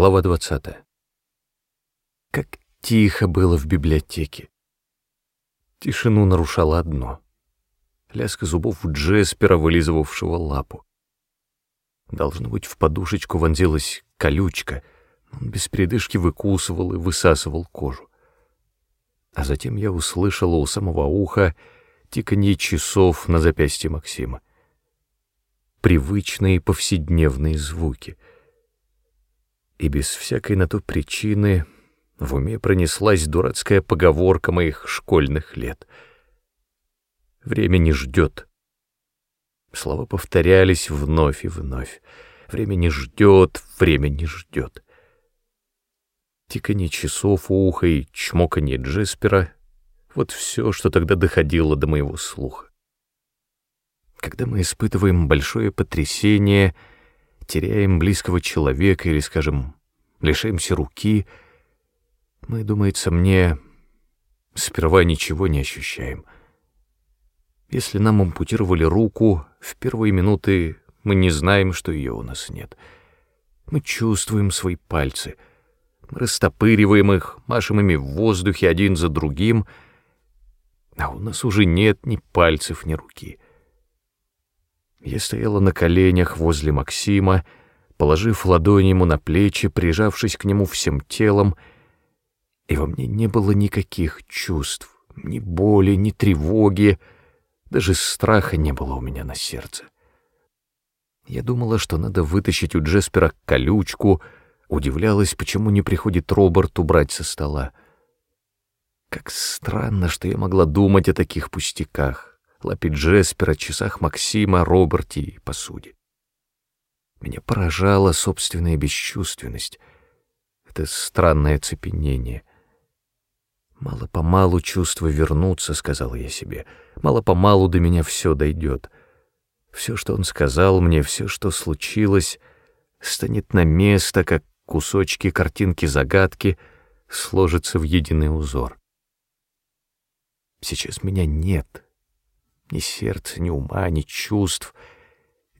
Глава 20. Как тихо было в библиотеке. Тишину нарушало одно — лязг зубов Джеспера, вылизывавшего лапу. Должно быть, в подушечку вонзилась колючка, он без передышки выкусывал и высасывал кожу. А затем я услышала у самого уха тиканье часов на запястье Максима. Привычные повседневные звуки — и без всякой на то причины в уме пронеслась дурацкая поговорка моих школьных лет. Время не ждет. Слова повторялись вновь и вновь. Время не ждет, время не ждет. Тиканье часов у уха и чмоканье Джеспера — вот все, что тогда доходило до моего слуха. Когда мы испытываем большое потрясение — теряем близкого человека или, скажем, лишаемся руки, мы, думается мне, сперва ничего не ощущаем. Если нам ампутировали руку, в первые минуты мы не знаем, что ее у нас нет. Мы чувствуем свои пальцы, мы растопыриваем их, машем ими в воздухе один за другим, а у нас уже нет ни пальцев, ни руки. Я стояла на коленях возле Максима, положив ладони ему на плечи, прижавшись к нему всем телом, и во мне не было никаких чувств, ни боли, ни тревоги, даже страха не было у меня на сердце. Я думала, что надо вытащить у Джеспера колючку, удивлялась, почему не приходит Роберт убрать со стола. Как странно, что я могла думать о таких пустяках лапе Джеспера, часах Максима, Роберте и посуде. Меня поражала собственная бесчувственность, это странное цепенение. «Мало-помалу чувства вернутся», — сказала я себе. «Мало-помалу до меня все дойдет. Все, что он сказал мне, все, что случилось, станет на место, как кусочки картинки-загадки сложатся в единый узор. Сейчас меня нет, ни сердца, ни ума, ни чувств.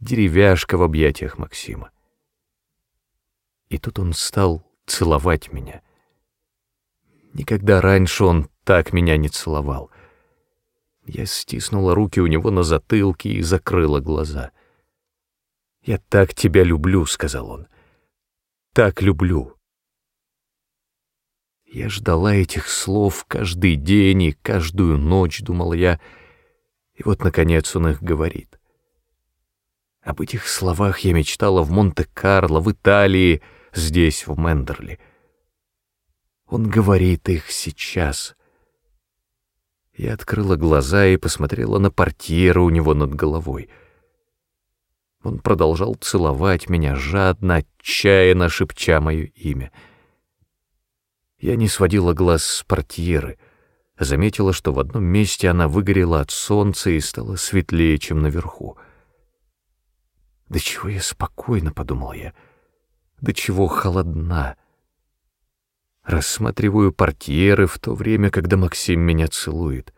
Деревяшка в объятиях Максима. И тут он стал целовать меня. Никогда раньше он так меня не целовал. Я стиснула руки у него на затылке и закрыла глаза. «Я так тебя люблю», — сказал он. «Так люблю». Я ждала этих слов каждый день и каждую ночь, думал я, — и вот, наконец, он их говорит. Об этих словах я мечтала в Монте-Карло, в Италии, здесь, в Мендерли. Он говорит их сейчас. Я открыла глаза и посмотрела на портьеру у него над головой. Он продолжал целовать меня жадно, отчаянно шепча мое имя. Я не сводила глаз с портьеры — заметила, что в одном месте она выгорела от солнца и стала светлее, чем наверху. «Да чего я спокойно», — подумал я, — «да чего холодна». Рассматриваю портьеры в то время, когда Максим меня целует.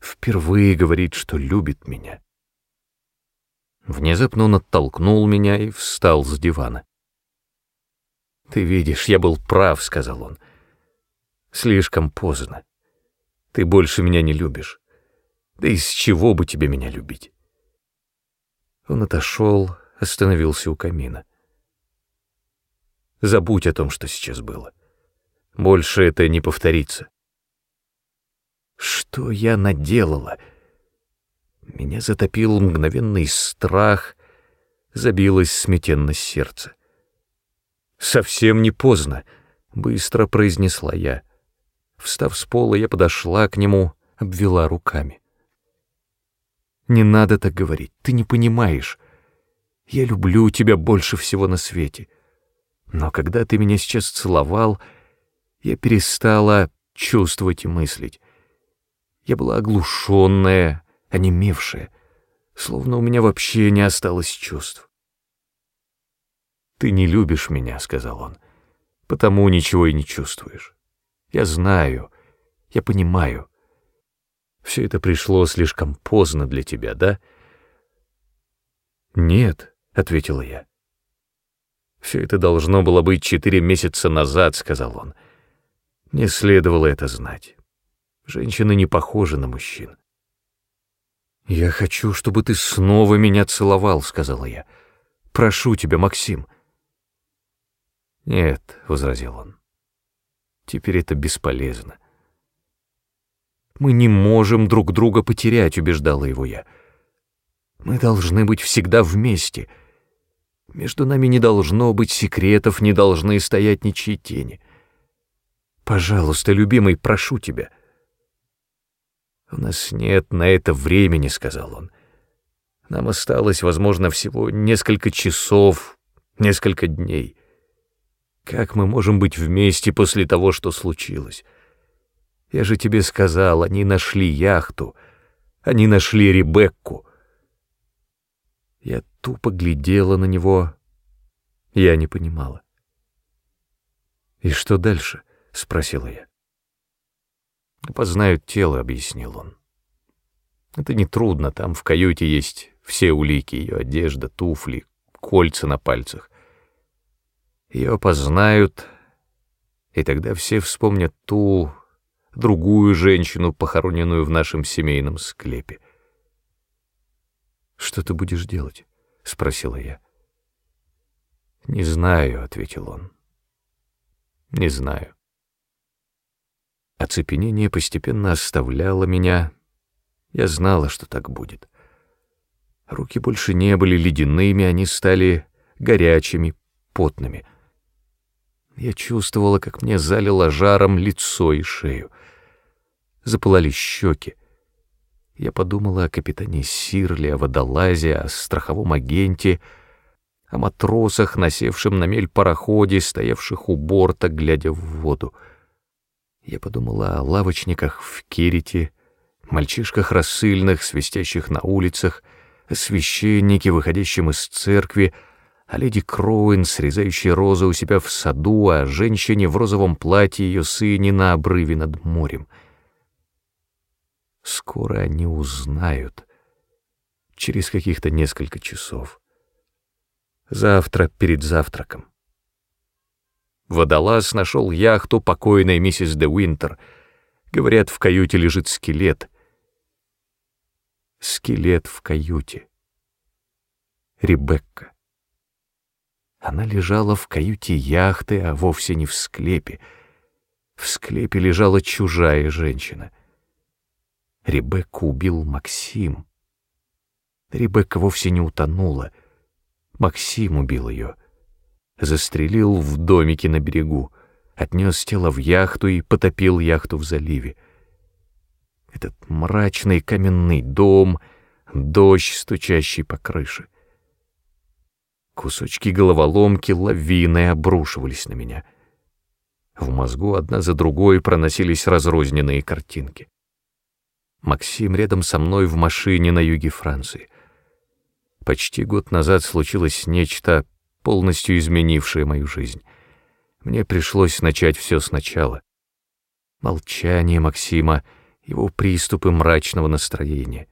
Впервые говорит, что любит меня. Внезапно он оттолкнул меня и встал с дивана. «Ты видишь, я был прав», — сказал он. «Слишком поздно. Ты больше меня не любишь. Да из чего бы тебе меня любить? Он отошел, остановился у камина. Забудь о том, что сейчас было. Больше это не повторится. Что я наделала? Меня затопил мгновенный страх, забилось сметенно сердце. «Совсем не поздно», — быстро произнесла я. Встав с пола, я подошла к нему, обвела руками. «Не надо так говорить, ты не понимаешь. Я люблю тебя больше всего на свете. Но когда ты меня сейчас целовал, я перестала чувствовать и мыслить. Я была оглушенная, онемевшая, словно у меня вообще не осталось чувств. «Ты не любишь меня», — сказал он, — «потому ничего и не чувствуешь». Я знаю, я понимаю. Все это пришло слишком поздно для тебя, да? Нет, — ответила я. Все это должно было быть четыре месяца назад, сказал он. Мне следовало это знать. Женщины не похожи на мужчин. «Я хочу, чтобы ты снова меня целовал», — сказала я. «Прошу тебя, Максим». «Нет», — возразил он, — «теперь это бесполезно». «Мы не можем друг друга потерять», — убеждала его я. «Мы должны быть всегда вместе. Между нами не должно быть секретов, не должны стоять ничьи тени. Пожалуйста, любимый, прошу тебя». «У нас нет на это времени», — сказал он. «Нам осталось, возможно, всего несколько часов, несколько дней». Как мы можем быть вместе после того, что случилось? Я же тебе сказал, они нашли яхту, они нашли Ребекку. Я тупо глядела на него, я не понимала. «И что дальше?» — спросила я. «Познают тело», — объяснил он. «Это нетрудно, там в каюте есть все улики, ее одежда, туфли, кольца на пальцах. Ее познают, и тогда все вспомнят ту, другую женщину, похороненную в нашем семейном склепе. «Что ты будешь делать?» — спросила я. «Не знаю», — ответил он. «Не знаю». Оцепенение постепенно оставляло меня. Я знала, что так будет. Руки больше не были ледяными, они стали горячими, потными — я чувствовала, как мне залило жаром лицо и шею. Запылали щеки. Я подумала о капитане Сирли, о водолазе, о страховом агенте, о матросах, насевшем на мель пароходе, стоявших у борта, глядя в воду. Я подумала о лавочниках в Кирите, мальчишках рассыльных, свистящих на улицах, о священнике, выходящем из церкви, о леди Кроуэн, срезающей розы у себя в саду, о женщине в розовом платье ее сыне на обрыве над морем. Скоро они узнают, через каких-то несколько часов. Завтра перед завтраком. Водолаз нашел яхту покойной миссис де Уинтер. Говорят, в каюте лежит скелет. Скелет в каюте. Ребекка. Она лежала в каюте яхты, а вовсе не в склепе. В склепе лежала чужая женщина. Ребекку убил Максим. Ребекка вовсе не утонула. Максим убил ее. Застрелил в домике на берегу, отнес тело в яхту и потопил яхту в заливе. Этот мрачный каменный дом, дождь, стучащий по крыше. Кусочки головоломки лавиной обрушивались на меня. В мозгу одна за другой проносились разрозненные картинки. Максим рядом со мной в машине на юге Франции. Почти год назад случилось нечто, полностью изменившее мою жизнь. Мне пришлось начать все сначала. Молчание Максима, его приступы мрачного настроения.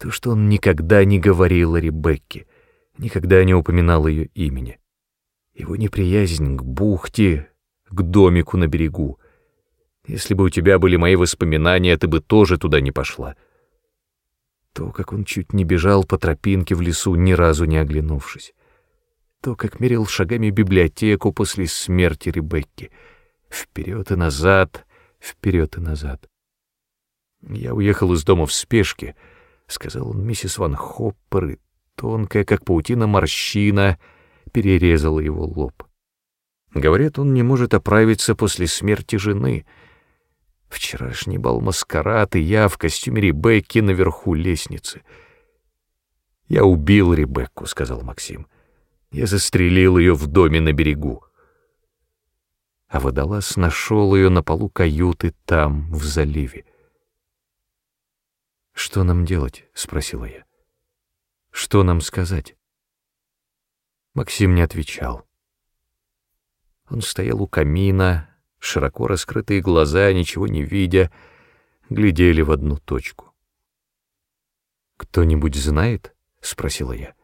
То, что он никогда не говорил о Ребекке — никогда не упоминал ее имени. Его неприязнь к бухте, к домику на берегу. Если бы у тебя были мои воспоминания, ты бы тоже туда не пошла. То, как он чуть не бежал по тропинке в лесу, ни разу не оглянувшись. То, как мерил шагами библиотеку после смерти Ребекки. Вперед и назад, вперед и назад. Я уехал из дома в спешке, — сказал он миссис Ван Хоппер, и Тонкая, как паутина морщина, перерезала его лоб. Говорят, он не может оправиться после смерти жены. Вчерашний бал маскарад, и я в костюме Ребекки наверху лестницы. «Я убил Ребекку», — сказал Максим. «Я застрелил ее в доме на берегу». А водолаз нашел ее на полу каюты там, в заливе. «Что нам делать?» — спросила я. Что нам сказать? Максим не отвечал. Он стоял у камина, широко раскрытые глаза, ничего не видя, глядели в одну точку. «Кто-нибудь знает?» — спросила я.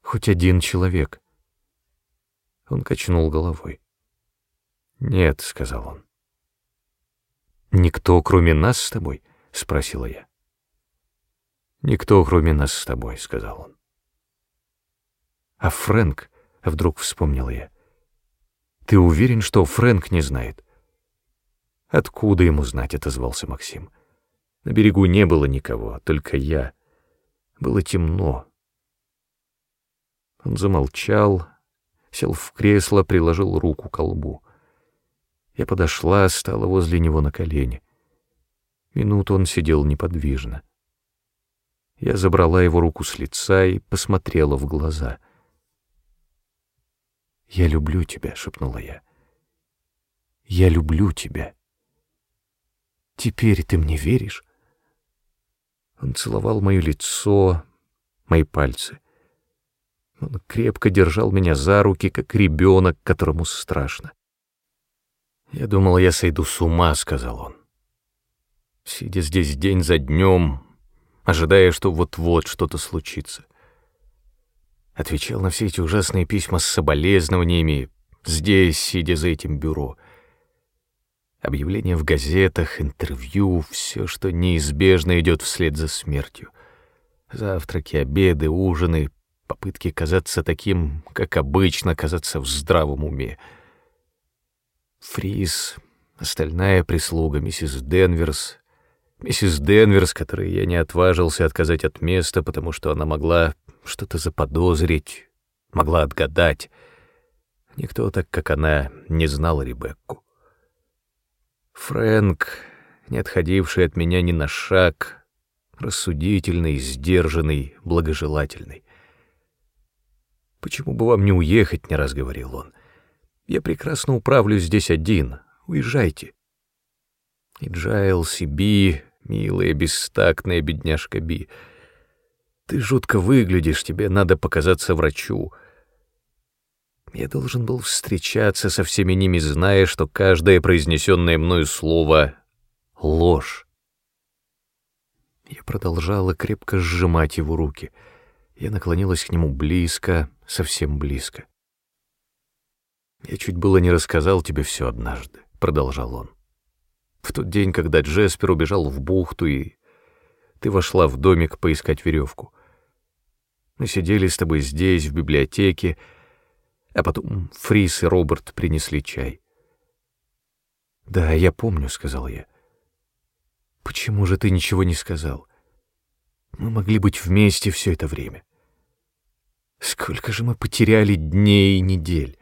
«Хоть один человек». Он качнул головой. «Нет», — сказал он. «Никто, кроме нас с тобой?» — спросила я. «Никто, кроме нас с тобой», — сказал он. «А Фрэнк?» — вдруг вспомнила я. «Ты уверен, что Фрэнк не знает?» «Откуда ему знать?» — отозвался Максим. «На берегу не было никого, только я. Было темно». Он замолчал, сел в кресло, приложил руку к лбу. Я подошла, стала возле него на колени. Минуту он сидел неподвижно. Я забрала его руку с лица и посмотрела в глаза. «Я люблю тебя», — шепнула я. «Я люблю тебя. Теперь ты мне веришь?» Он целовал мое лицо, мои пальцы. Он крепко держал меня за руки, как ребенок, которому страшно. «Я думал, я сойду с ума», — сказал он. Сидя здесь день за днем, ожидая, что вот-вот что-то случится. Отвечал на все эти ужасные письма с соболезнованиями, здесь, сидя за этим бюро. Объявления в газетах, интервью, все, что неизбежно идет вслед за смертью. Завтраки, обеды, ужины, попытки казаться таким, как обычно, казаться в здравом уме — Фрис, остальная прислуга, миссис Денверс, миссис Денверс, которой я не отважился отказать от места, потому что она могла что-то заподозрить, могла отгадать. Никто так, как она, не знал Ребекку. Фрэнк, не отходивший от меня ни на шаг, рассудительный, сдержанный, благожелательный. «Почему бы вам не уехать?» — не раз говорил он. Я прекрасно управлюсь здесь один. Уезжайте. И Джайлс, и Би, милая, бестактная бедняжка Би. Ты жутко выглядишь, тебе надо показаться врачу. Я должен был встречаться со всеми ними, зная, что каждое произнесенное мною слово — ложь. Я продолжала крепко сжимать его руки. Я наклонилась к нему близко, совсем близко. «Я чуть было не рассказал тебе все однажды», — продолжал он. «В тот день, когда Джеспер убежал в бухту, и ты вошла в домик поискать веревку. Мы сидели с тобой здесь, в библиотеке, а потом Фрис и Роберт принесли чай». «Да, я помню», — сказал я. «Почему же ты ничего не сказал? Мы могли быть вместе все это время. Сколько же мы потеряли дней и недель!»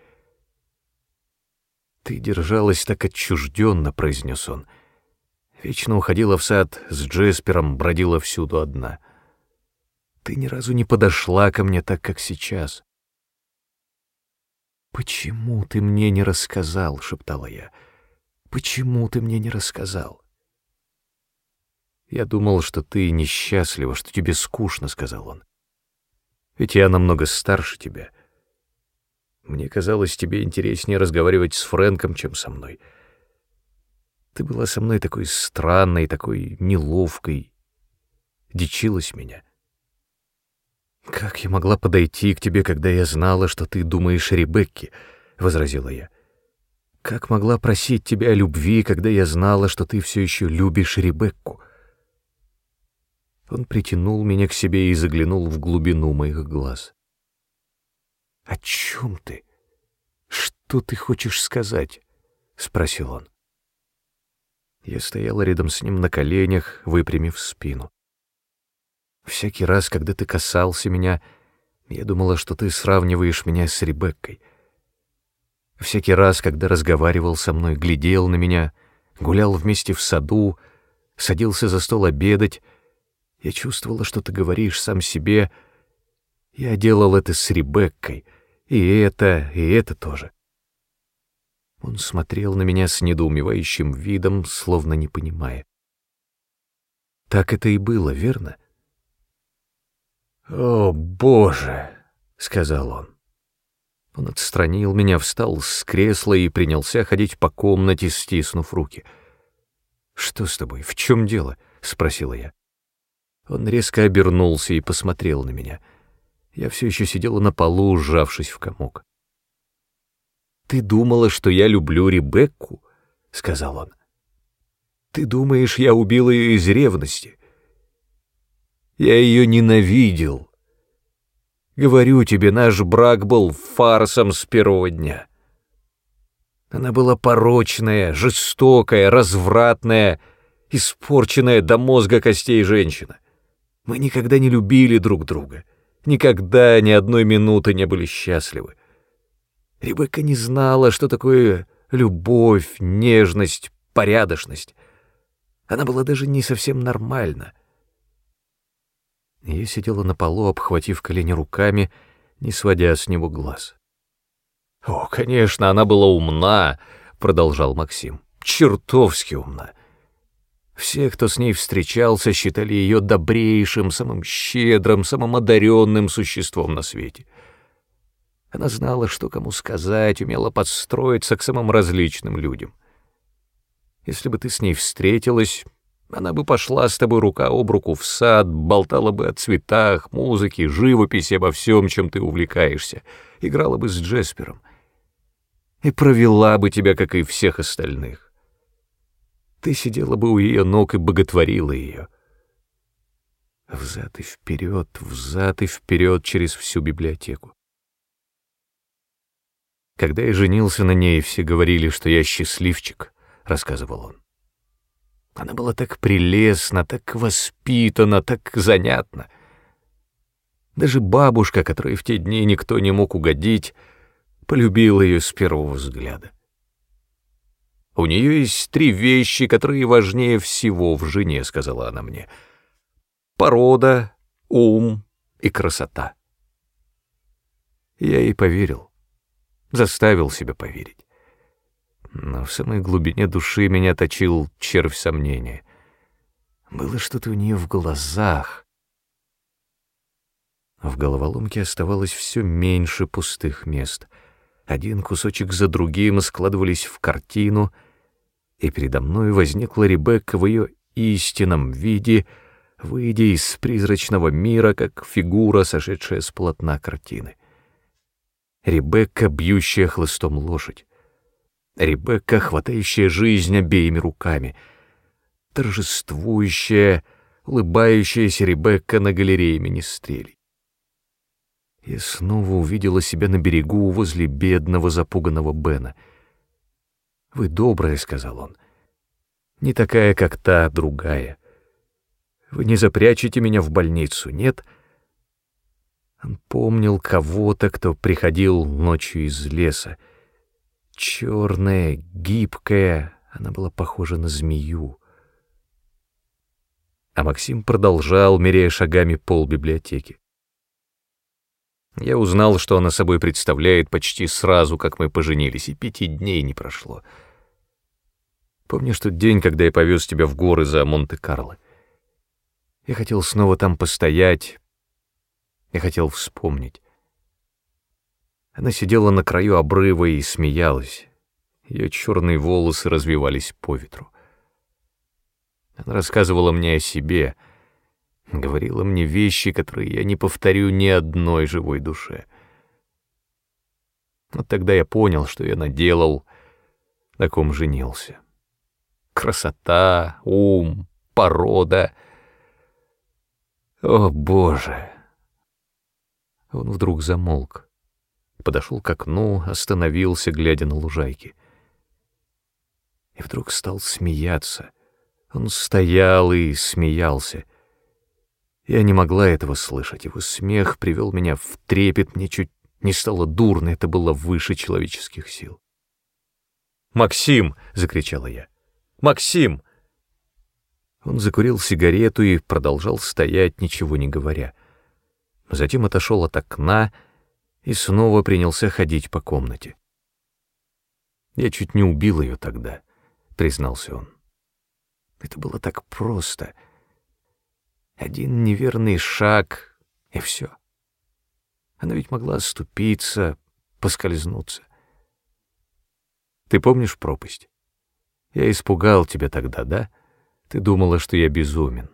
«Ты держалась так отчужденно», — произнес он. «Вечно уходила в сад с Джеспером, бродила всюду одна. Ты ни разу не подошла ко мне так, как сейчас». «Почему ты мне не рассказал?» — шептала я. «Почему ты мне не рассказал?» «Я думал, что ты несчастлива, что тебе скучно», — сказал он. «Ведь я намного старше тебя». Мне казалось, тебе интереснее разговаривать с Фрэнком, чем со мной. Ты была со мной такой странной, такой неловкой. Дичилась меня. «Как я могла подойти к тебе, когда я знала, что ты думаешь о Ребекке?» — возразила я. «Как могла просить тебя о любви, когда я знала, что ты все еще любишь Ребекку?» Он притянул меня к себе и заглянул в глубину моих глаз. «О чем ты? Что ты хочешь сказать?» — спросил он. Я стояла рядом с ним на коленях, выпрямив спину. Всякий раз, когда ты касался меня, я думала, что ты сравниваешь меня с Ребеккой. Всякий раз, когда разговаривал со мной, глядел на меня, гулял вместе в саду, садился за стол обедать, я чувствовала, что ты говоришь сам себе. Я делал это с Ребеккой — и это, и это тоже. Он смотрел на меня с недоумевающим видом, словно не понимая. Так это и было, верно? «О, Боже!» — сказал он. Он отстранил меня, встал с кресла и принялся ходить по комнате, стиснув руки. «Что с тобой? В чем дело?» — спросила я. Он резко обернулся и посмотрел на меня — я все еще сидела на полу, сжавшись в комок. «Ты думала, что я люблю Ребекку?» — сказал он. «Ты думаешь, я убил ее из ревности?» Я ее ненавидел. Говорю тебе, наш брак был фарсом с первого дня. Она была порочная, жестокая, развратная, испорченная до мозга костей женщина. Мы никогда не любили друг друга, никогда ни одной минуты не были счастливы. Ребекка не знала, что такое любовь, нежность, порядочность. Она была даже не совсем нормальна. Я сидела на полу, обхватив колени руками, не сводя с него глаз. «О, конечно, она была умна», — продолжал Максим. «Чертовски умна. Все, кто с ней встречался, считали ее добрейшим, самым щедрым, самым одаренным существом на свете. Она знала, что кому сказать, умела подстроиться к самым различным людям. Если бы ты с ней встретилась, она бы пошла с тобой рука об руку в сад, болтала бы о цветах, музыке, живописи, обо всем, чем ты увлекаешься, играла бы с Джеспером и провела бы тебя, как и всех остальных. Ты сидела бы у ее ног и боготворила ее. Взад и вперед, взад и вперед через всю библиотеку. Когда я женился на ней, все говорили, что я счастливчик, — рассказывал он. Она была так прелестна, так воспитана, так занятна. Даже бабушка, которой в те дни никто не мог угодить, полюбила ее с первого взгляда. «У нее есть три вещи, которые важнее всего в жене», — сказала она мне. «Порода, ум и красота». Я ей поверил, заставил себя поверить но в самой глубине души меня точил червь сомнения. Было что-то у нее в глазах. В головоломке оставалось все меньше пустых мест. Один кусочек за другим складывались в картину, и передо мной возникла Ребекка в ее истинном виде, выйдя из призрачного мира, как фигура, сошедшая с полотна картины. Ребекка, бьющая хлыстом лошадь. Ребекка, хватающая жизнь обеими руками. Торжествующая, улыбающаяся Ребекка на галерее министрелей. Я снова увидела себя на берегу возле бедного запуганного Бена. «Вы добрая», — сказал он. «Не такая, как та, другая. Вы не запрячете меня в больницу, нет?» Он помнил кого-то, кто приходил ночью из леса. Черная, гибкая, она была похожа на змею. А Максим продолжал, меряя шагами пол библиотеки. Я узнал, что она собой представляет почти сразу, как мы поженились, и пяти дней не прошло. Помнишь тот день, когда я повез тебя в горы за Монте-Карло? Я хотел снова там постоять, я хотел вспомнить. Она сидела на краю обрыва и смеялась. Ее черные волосы развивались по ветру. Она рассказывала мне о себе, говорила мне вещи, которые я не повторю ни одной живой душе. Вот тогда я понял, что я наделал, на ком женился. Красота, ум, порода. О, Боже! Он вдруг замолк подошел к окну, остановился, глядя на лужайки. И вдруг стал смеяться. Он стоял и смеялся. Я не могла этого слышать. Его смех привел меня в трепет, мне чуть не стало дурно, это было выше человеческих сил. «Максим!» — закричала я. «Максим!» Он закурил сигарету и продолжал стоять, ничего не говоря. Затем отошел от окна и снова принялся ходить по комнате. «Я чуть не убил ее тогда», — признался он. «Это было так просто. Один неверный шаг, и все. Она ведь могла оступиться, поскользнуться. Ты помнишь пропасть? Я испугал тебя тогда, да? Ты думала, что я безумен.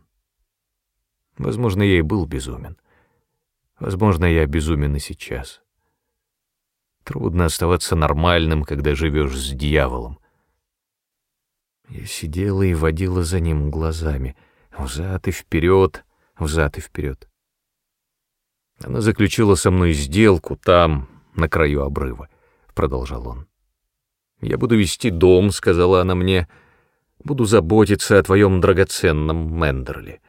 Возможно, я и был безумен. Возможно, я безумен и сейчас. Трудно оставаться нормальным, когда живешь с дьяволом. Я сидела и водила за ним глазами, взад и вперед, взад и вперед. Она заключила со мной сделку там, на краю обрыва, — продолжал он. «Я буду вести дом», — сказала она мне, — «буду заботиться о твоем драгоценном Мендерли.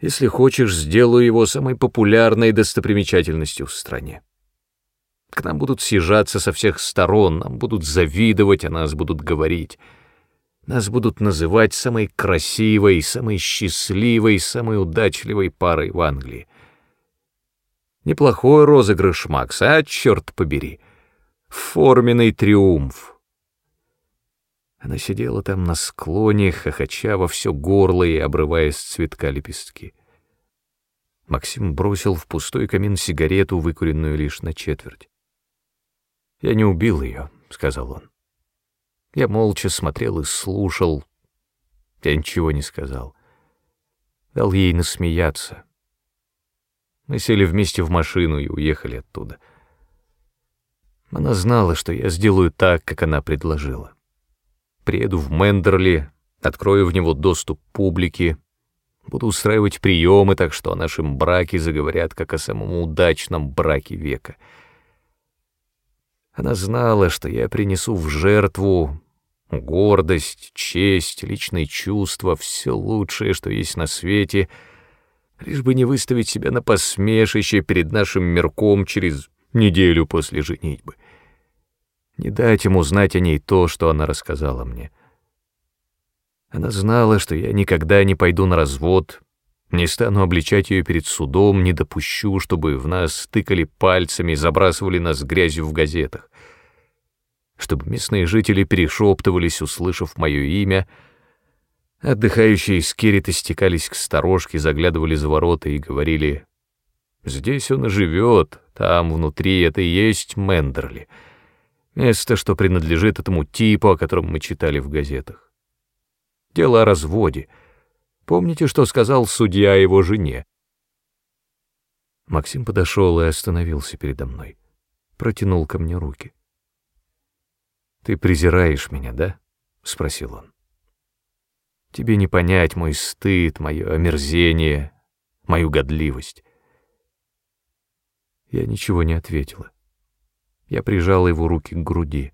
Если хочешь, сделаю его самой популярной достопримечательностью в стране. К нам будут съезжаться со всех сторон, нам будут завидовать, о нас будут говорить». Нас будут называть самой красивой, самой счастливой, самой удачливой парой в Англии. Неплохой розыгрыш, Макс, а, черт побери. Форменный триумф. Она сидела там на склоне, хохоча во все горло и обрывая с цветка лепестки. Максим бросил в пустой камин сигарету, выкуренную лишь на четверть. «Я не убил ее», — сказал он. Я молча смотрел и слушал. Я ничего не сказал. Дал ей насмеяться. Мы сели вместе в машину и уехали оттуда. Она знала, что я сделаю так, как она предложила. Приеду в Мендерли, открою в него доступ публике, буду устраивать приемы, так что о нашем браке заговорят, как о самом удачном браке века — она знала, что я принесу в жертву гордость, честь, личные чувства, все лучшее, что есть на свете, лишь бы не выставить себя на посмешище перед нашим мирком через неделю после женитьбы. Не дать ему знать о ней то, что она рассказала мне. Она знала, что я никогда не пойду на развод, не стану обличать ее перед судом, не допущу, чтобы в нас тыкали пальцами, забрасывали нас грязью в газетах. Чтобы местные жители перешептывались, услышав мое имя, отдыхающие из Керрита стекались к сторожке, заглядывали за ворота и говорили «Здесь он и живет, там внутри это и есть Мендерли, место, что принадлежит этому типу, о котором мы читали в газетах. Дело о разводе — Помните, что сказал судья его жене?» Максим подошел и остановился передо мной. Протянул ко мне руки. «Ты презираешь меня, да?» — спросил он. «Тебе не понять мой стыд, мое омерзение, мою годливость». Я ничего не ответила. Я прижала его руки к груди.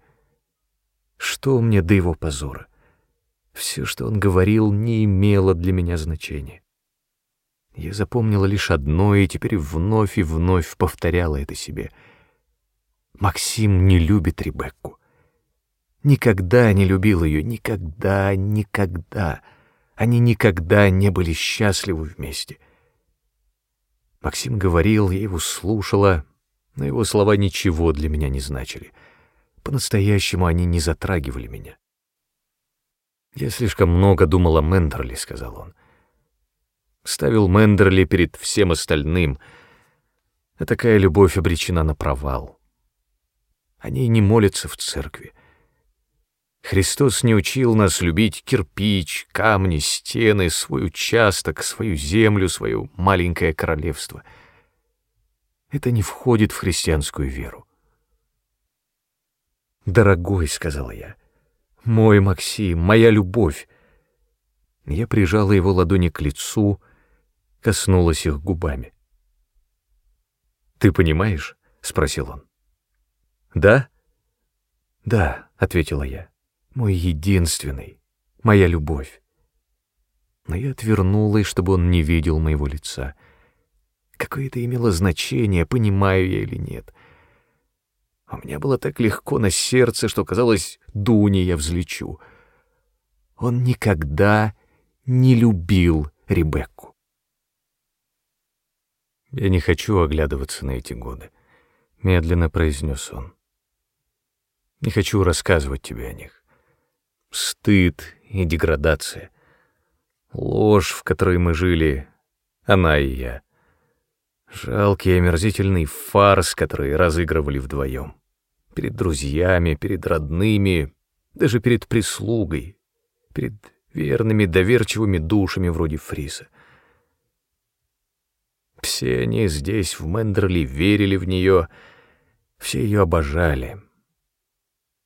Что мне до его позора? Все, что он говорил, не имело для меня значения. Я запомнила лишь одно и теперь вновь и вновь повторяла это себе. Максим не любит Ребекку. Никогда не любил ее, никогда, никогда. Они никогда не были счастливы вместе. Максим говорил, я его слушала, но его слова ничего для меня не значили. По-настоящему они не затрагивали меня. «Я слишком много думал о Мендерли», — сказал он. Ставил Мендерли перед всем остальным, а такая любовь обречена на провал. Они не молятся в церкви. Христос не учил нас любить кирпич, камни, стены, свой участок, свою землю, свое маленькое королевство. Это не входит в христианскую веру. «Дорогой», — сказала я, — мой Максим, моя любовь. Я прижала его ладони к лицу, коснулась их губами. «Ты понимаешь?» — спросил он. «Да?» «Да», — ответила я. «Мой единственный, моя любовь». Но я отвернулась, чтобы он не видел моего лица. Какое это имело значение, понимаю я или нет. У меня было так легко на сердце, что казалось, дуни я взлечу. Он никогда не любил Ребекку. «Я не хочу оглядываться на эти годы», — медленно произнес он. «Не хочу рассказывать тебе о них. Стыд и деградация. Ложь, в которой мы жили, она и я. Жалкий омерзительный фарс, который разыгрывали вдвоем перед друзьями, перед родными, даже перед прислугой, перед верными, доверчивыми душами вроде Фриса. Все они здесь, в Мендерли, верили в нее, Все ее обожали.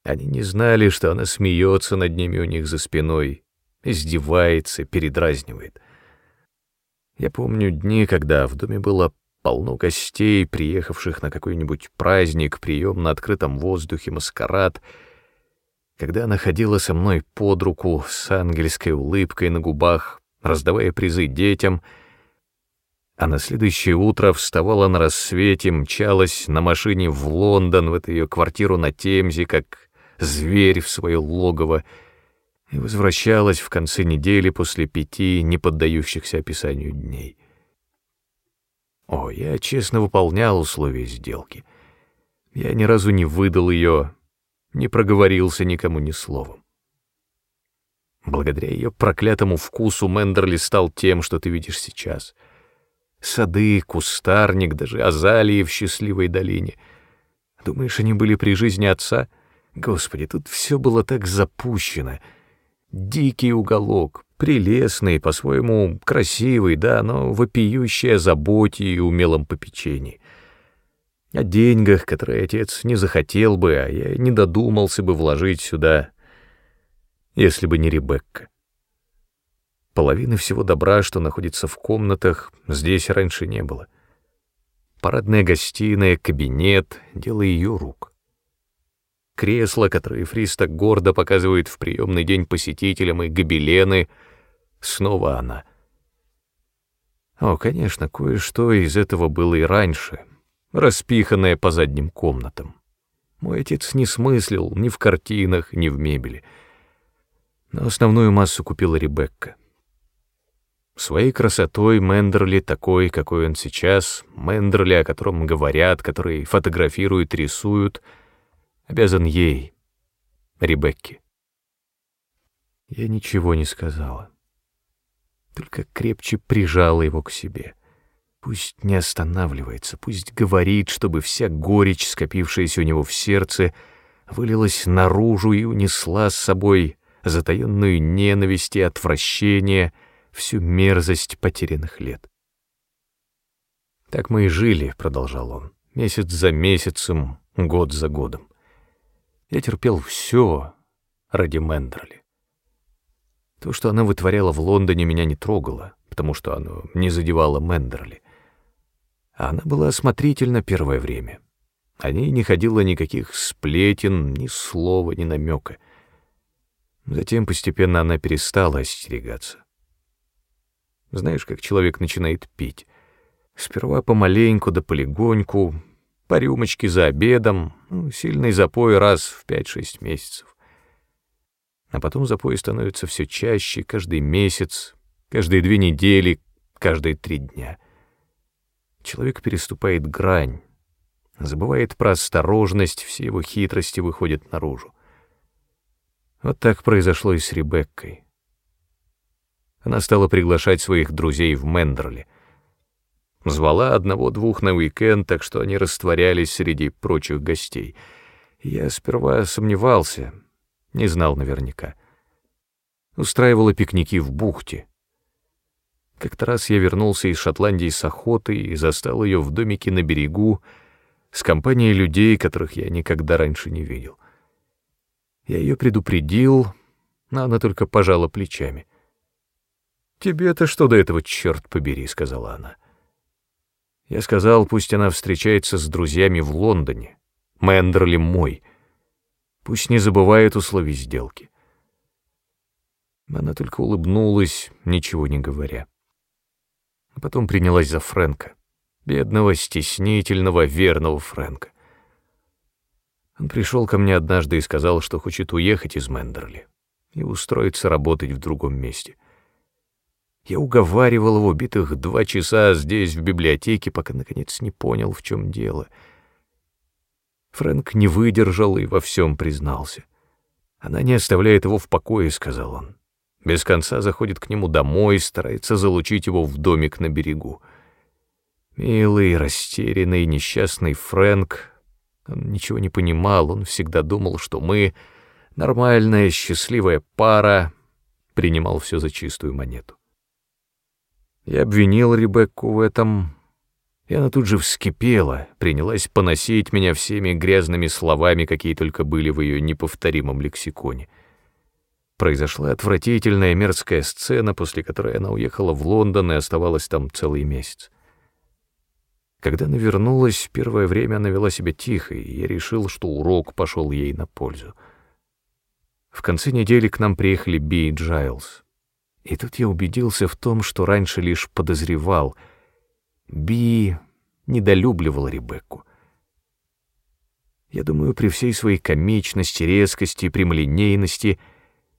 Они не знали, что она смеется над ними у них за спиной, издевается, передразнивает. Я помню дни, когда в доме было полно гостей, приехавших на какой-нибудь праздник, прием на открытом воздухе, маскарад, когда она ходила со мной под руку с ангельской улыбкой на губах, раздавая призы детям, а на следующее утро вставала на рассвете, мчалась на машине в Лондон, в эту ее квартиру на Темзе, как зверь в свое логово, и возвращалась в конце недели после пяти не поддающихся описанию дней. О, я честно выполнял условия сделки. Я ни разу не выдал ее, не проговорился никому ни словом. Благодаря ее проклятому вкусу Мендерли стал тем, что ты видишь сейчас. Сады, кустарник, даже азалии в счастливой долине. Думаешь, они были при жизни отца? Господи, тут все было так запущено — Дикий уголок, прелестный, по-своему красивый, да, но вопиющий о заботе и умелом попечении. О деньгах, которые отец не захотел бы, а я не додумался бы вложить сюда, если бы не Ребекка. Половины всего добра, что находится в комнатах, здесь раньше не было. Парадная гостиная, кабинет — дело ее рук кресла, которые Фрис так гордо показывает в приемный день посетителям, и гобелены. Снова она. О, конечно, кое-что из этого было и раньше, распиханное по задним комнатам. Мой отец не смыслил ни в картинах, ни в мебели. Но основную массу купила Ребекка. Своей красотой Мендерли такой, какой он сейчас, Мендерли, о котором говорят, который фотографируют, рисуют — обязан ей, Ребекке. Я ничего не сказала, только крепче прижала его к себе. Пусть не останавливается, пусть говорит, чтобы вся горечь, скопившаяся у него в сердце, вылилась наружу и унесла с собой затаенную ненависть и отвращение, всю мерзость потерянных лет. «Так мы и жили», — продолжал он, — «месяц за месяцем, год за годом. Я терпел все ради Мендерли. То, что она вытворяла в Лондоне, меня не трогало, потому что оно не задевало Мендерли. А она была осмотрительна первое время. О ней не ходило никаких сплетен, ни слова, ни намека. Затем постепенно она перестала остерегаться. Знаешь, как человек начинает пить. Сперва помаленьку да полегоньку, по рюмочке за обедом, ну, сильный запой раз в 5-6 месяцев. А потом запой становится все чаще, каждый месяц, каждые две недели, каждые три дня. Человек переступает грань, забывает про осторожность, все его хитрости выходят наружу. Вот так произошло и с Ребеккой. Она стала приглашать своих друзей в Мендерли — Звала одного-двух на уикенд, так что они растворялись среди прочих гостей. Я сперва сомневался, не знал наверняка. Устраивала пикники в бухте. Как-то раз я вернулся из Шотландии с охоты и застал ее в домике на берегу с компанией людей, которых я никогда раньше не видел. Я ее предупредил, но она только пожала плечами. «Тебе-то что до этого, черт побери», — сказала она. Я сказал, пусть она встречается с друзьями в Лондоне. Мендерли мой. Пусть не забывает условий сделки. Она только улыбнулась, ничего не говоря. А потом принялась за Фрэнка. Бедного, стеснительного, верного Фрэнка. Он пришел ко мне однажды и сказал, что хочет уехать из Мендерли и устроиться работать в другом месте. Я уговаривал его битых два часа здесь, в библиотеке, пока, наконец, не понял, в чем дело. Фрэнк не выдержал и во всем признался. «Она не оставляет его в покое», — сказал он. Без конца заходит к нему домой, старается залучить его в домик на берегу. Милый, растерянный, несчастный Фрэнк. Он ничего не понимал, он всегда думал, что мы, нормальная, счастливая пара, принимал все за чистую монету. Я обвинил Ребекку в этом, И она тут же вскипела, принялась поносить меня всеми грязными словами, какие только были в ее неповторимом лексиконе. Произошла отвратительная мерзкая сцена, после которой она уехала в Лондон и оставалась там целый месяц. Когда она вернулась, первое время она вела себя тихо, и я решил, что урок пошел ей на пользу. В конце недели к нам приехали Би и Джайлз. И тут я убедился в том, что раньше лишь подозревал. Би недолюбливал Ребекку. Я думаю, при всей своей комичности, резкости, прямолинейности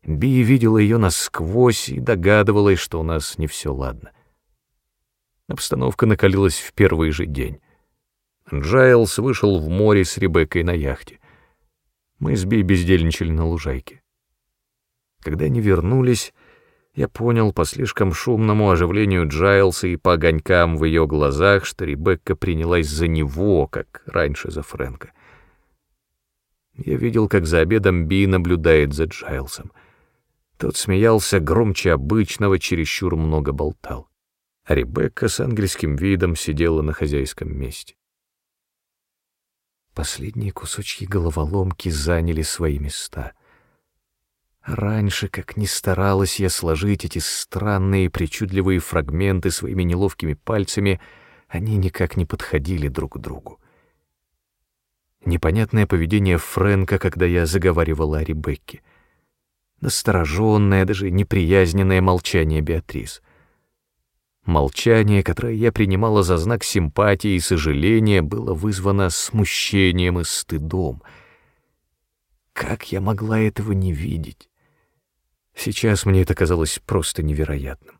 Би видела ее насквозь и догадывалась, что у нас не все ладно. Обстановка накалилась в первый же день. Джайлс вышел в море с Ребеккой на яхте. Мы с Би бездельничали на лужайке. Когда они вернулись, я понял по слишком шумному оживлению Джайлса и по огонькам в ее глазах, что Ребекка принялась за него, как раньше за Фрэнка. Я видел, как за обедом Би наблюдает за Джайлсом. Тот смеялся громче обычного, чересчур много болтал а Ребекка с ангельским видом сидела на хозяйском месте. Последние кусочки головоломки заняли свои места. Раньше, как ни старалась я сложить эти странные причудливые фрагменты своими неловкими пальцами, они никак не подходили друг к другу. Непонятное поведение Фрэнка, когда я заговаривала о Ребекке. Настороженное, даже неприязненное молчание Беатрис — Молчание, которое я принимала за знак симпатии и сожаления, было вызвано смущением и стыдом. Как я могла этого не видеть? Сейчас мне это казалось просто невероятным.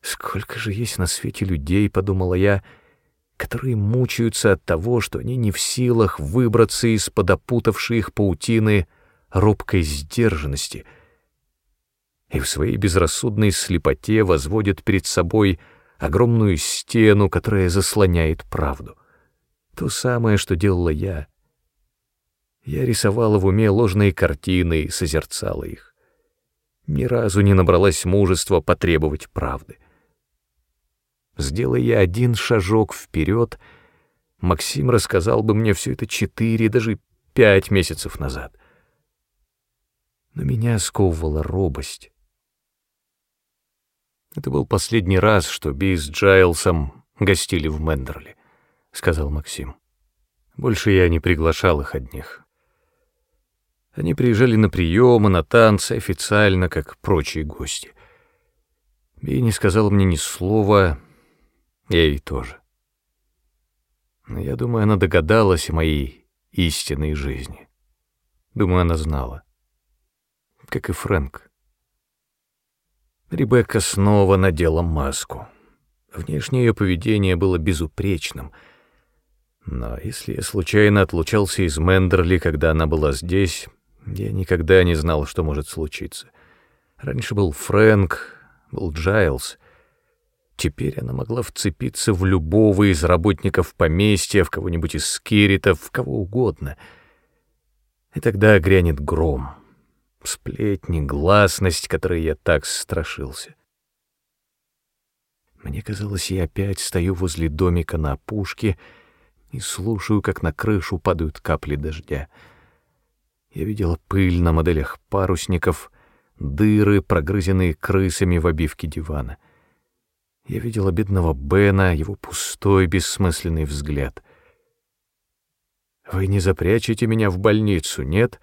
Сколько же есть на свете людей, подумала я, которые мучаются от того, что они не в силах выбраться из-под опутавшей их паутины робкой сдержанности — и в своей безрассудной слепоте возводит перед собой огромную стену, которая заслоняет правду. То самое, что делала я. Я рисовала в уме ложные картины и созерцала их. Ни разу не набралась мужества потребовать правды. Сделая я один шажок вперед, Максим рассказал бы мне все это четыре, даже пять месяцев назад. Но меня сковывала робость. Это был последний раз, что Би с Джайлсом гостили в Мендерли, — сказал Максим. Больше я не приглашал их одних. Они приезжали на приемы, на танцы официально, как прочие гости. Би не сказала мне ни слова, я ей тоже. Но я думаю, она догадалась о моей истинной жизни. Думаю, она знала. Как и Фрэнк. Ребекка снова надела маску. Внешнее ее поведение было безупречным. Но если я случайно отлучался из Мендерли, когда она была здесь, я никогда не знал, что может случиться. Раньше был Фрэнк, был Джайлз. Теперь она могла вцепиться в любого из работников поместья, в кого-нибудь из скиритов, в кого угодно. И тогда грянет гром — сплетни, гласность, которой я так страшился. Мне казалось, я опять стою возле домика на опушке и слушаю, как на крышу падают капли дождя. Я видела пыль на моделях парусников, дыры, прогрызенные крысами в обивке дивана. Я видела бедного Бена, его пустой, бессмысленный взгляд. «Вы не запрячете меня в больницу, нет?»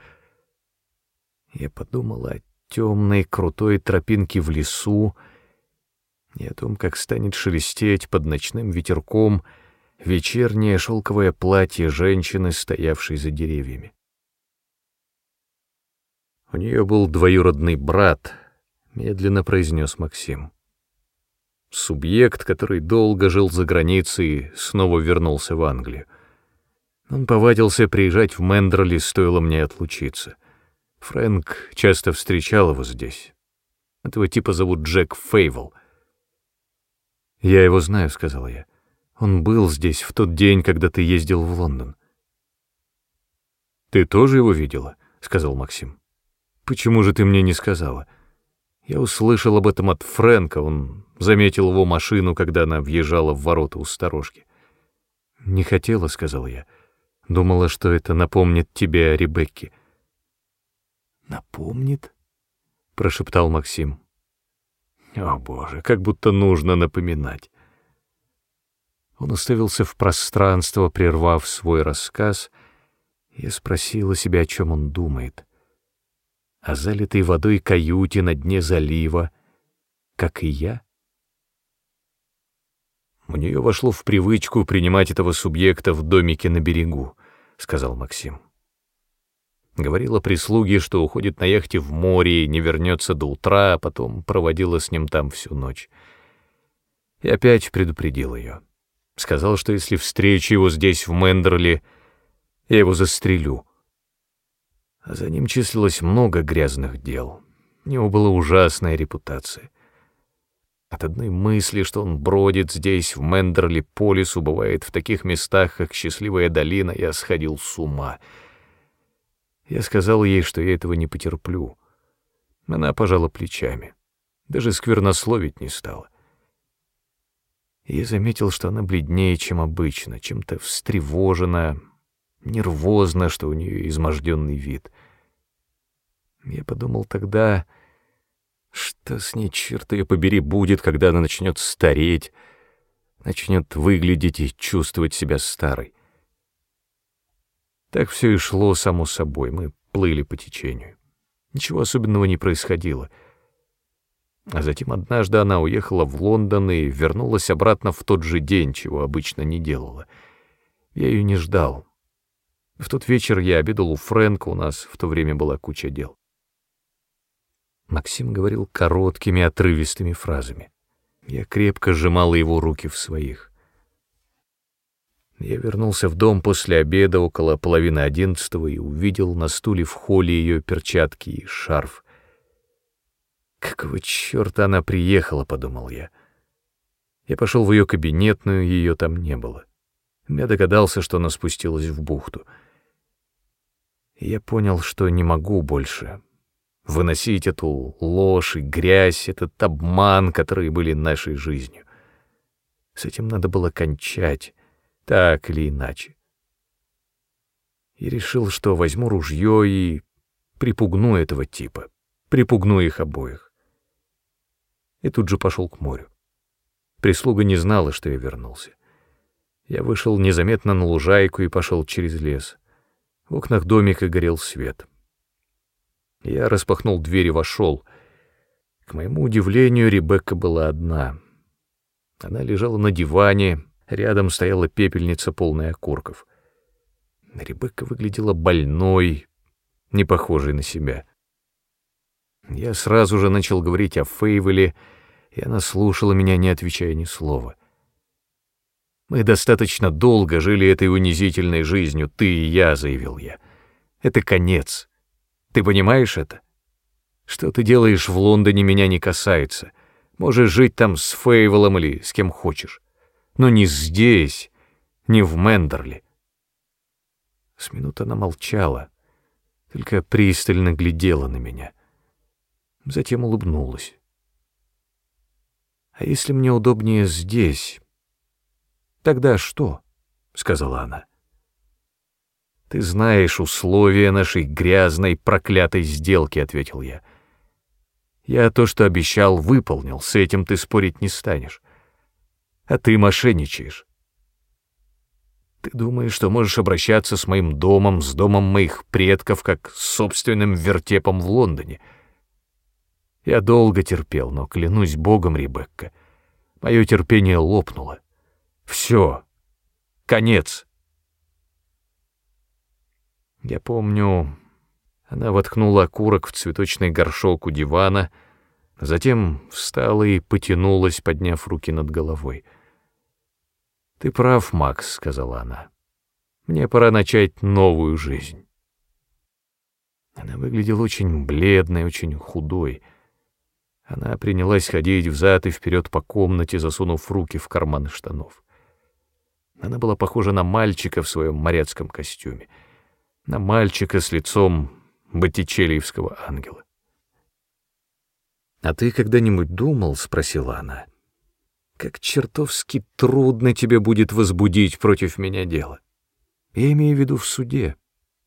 Я подумала о темной крутой тропинке в лесу и о том, как станет шелестеть под ночным ветерком вечернее шелковое платье женщины, стоявшей за деревьями. У нее был двоюродный брат, медленно произнес Максим. Субъект, который долго жил за границей, снова вернулся в Англию. Он повадился приезжать в Мендерли, стоило мне отлучиться. Фрэнк часто встречал его здесь. Этого типа зовут Джек Фейвел. «Я его знаю», — сказал я. «Он был здесь в тот день, когда ты ездил в Лондон». «Ты тоже его видела?» — сказал Максим. «Почему же ты мне не сказала? Я услышал об этом от Фрэнка, он заметил его машину, когда она въезжала в ворота у сторожки. «Не хотела», — сказал я. «Думала, что это напомнит тебе о Ребекке». «Напомнит?» — прошептал Максим. «О, Боже, как будто нужно напоминать». Он уставился в пространство, прервав свой рассказ, и спросила себя, о чем он думает. О залитой водой каюте на дне залива, как и я? У нее вошло в привычку принимать этого субъекта в домике на берегу, сказал Максим. Говорила прислуге, что уходит на яхте в море и не вернется до утра, а потом проводила с ним там всю ночь. И опять предупредил ее. Сказал, что если встречу его здесь, в Мендерли, я его застрелю. А за ним числилось много грязных дел. У него была ужасная репутация. От одной мысли, что он бродит здесь, в Мендерли, по лесу, бывает в таких местах, как Счастливая долина, я сходил с ума. Я сказал ей, что я этого не потерплю. Она пожала плечами. Даже сквернословить не стала. Я заметил, что она бледнее, чем обычно, чем-то встревожена, нервозна, что у нее изможденный вид. Я подумал тогда, что с ней, черт ее побери, будет, когда она начнет стареть, начнет выглядеть и чувствовать себя старой. Так все и шло само собой, мы плыли по течению. Ничего особенного не происходило — а затем однажды она уехала в Лондон и вернулась обратно в тот же день, чего обычно не делала. Я ее не ждал. В тот вечер я обедал у Фрэнка, у нас в то время была куча дел. Максим говорил короткими, отрывистыми фразами. Я крепко сжимал его руки в своих. Я вернулся в дом после обеда около половины одиннадцатого и увидел на стуле в холле ее перчатки и шарф. «Какого черта она приехала?» — подумал я. Я пошел в ее кабинетную, ее там не было. Я догадался, что она спустилась в бухту. Я понял, что не могу больше выносить эту ложь и грязь, этот обман, которые были нашей жизнью. С этим надо было кончать, так или иначе. И решил, что возьму ружье и припугну этого типа, припугну их обоих и тут же пошел к морю. Прислуга не знала, что я вернулся. Я вышел незаметно на лужайку и пошел через лес. В окнах домика горел свет. Я распахнул дверь и вошел. К моему удивлению, Ребекка была одна. Она лежала на диване, рядом стояла пепельница, полная окурков. Ребекка выглядела больной, не похожей на себя. Я сразу же начал говорить о Фейвеле, и она слушала меня, не отвечая ни слова. «Мы достаточно долго жили этой унизительной жизнью, ты и я», — заявил я. «Это конец. Ты понимаешь это? Что ты делаешь в Лондоне, меня не касается. Можешь жить там с Фейвелом или с кем хочешь. Но не здесь, не в Мендерли». С минуты она молчала, только пристально глядела на меня. Затем улыбнулась. «А если мне удобнее здесь?» «Тогда что?» — сказала она. «Ты знаешь условия нашей грязной, проклятой сделки», — ответил я. «Я то, что обещал, выполнил, с этим ты спорить не станешь. А ты мошенничаешь. Ты думаешь, что можешь обращаться с моим домом, с домом моих предков, как с собственным вертепом в Лондоне?» Я долго терпел, но, клянусь богом, Ребекка, мое терпение лопнуло. Все. Конец. Я помню, она воткнула окурок в цветочный горшок у дивана, затем встала и потянулась, подняв руки над головой. «Ты прав, Макс», — сказала она. «Мне пора начать новую жизнь». Она выглядела очень бледной, очень худой — она принялась ходить взад и вперед по комнате, засунув руки в карманы штанов. Она была похожа на мальчика в своем моряцком костюме, на мальчика с лицом боттичелиевского ангела. «А ты когда-нибудь думал, — спросила она, как чертовски трудно тебе будет возбудить против меня дело. Я имею в виду в суде,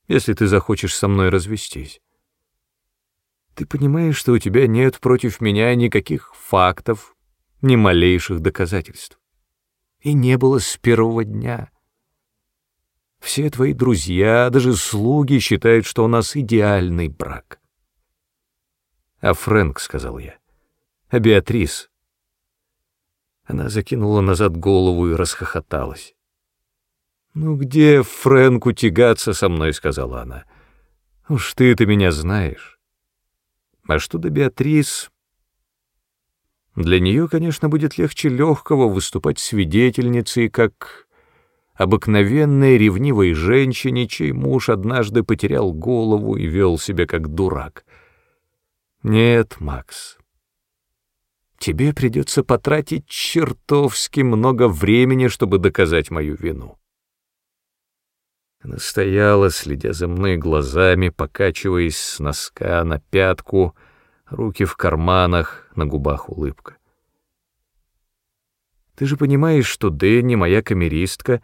если ты захочешь со мной развестись. Ты понимаешь, что у тебя нет против меня никаких фактов, ни малейших доказательств. И не было с первого дня. Все твои друзья, даже слуги считают, что у нас идеальный брак. А Фрэнк, — сказал я, — а Беатрис. Она закинула назад голову и расхохоталась. «Ну где Фрэнку тягаться со мной?» — сказала она. «Уж ты-то меня знаешь». А что до Беатрис... Для нее, конечно, будет легче легкого выступать свидетельницей, как обыкновенной ревнивой женщине, чей муж однажды потерял голову и вел себя как дурак. Нет, Макс, тебе придется потратить чертовски много времени, чтобы доказать мою вину. Она стояла, следя за мной глазами, покачиваясь с носка на пятку — руки в карманах, на губах улыбка. Ты же понимаешь, что Дэнни, моя камеристка,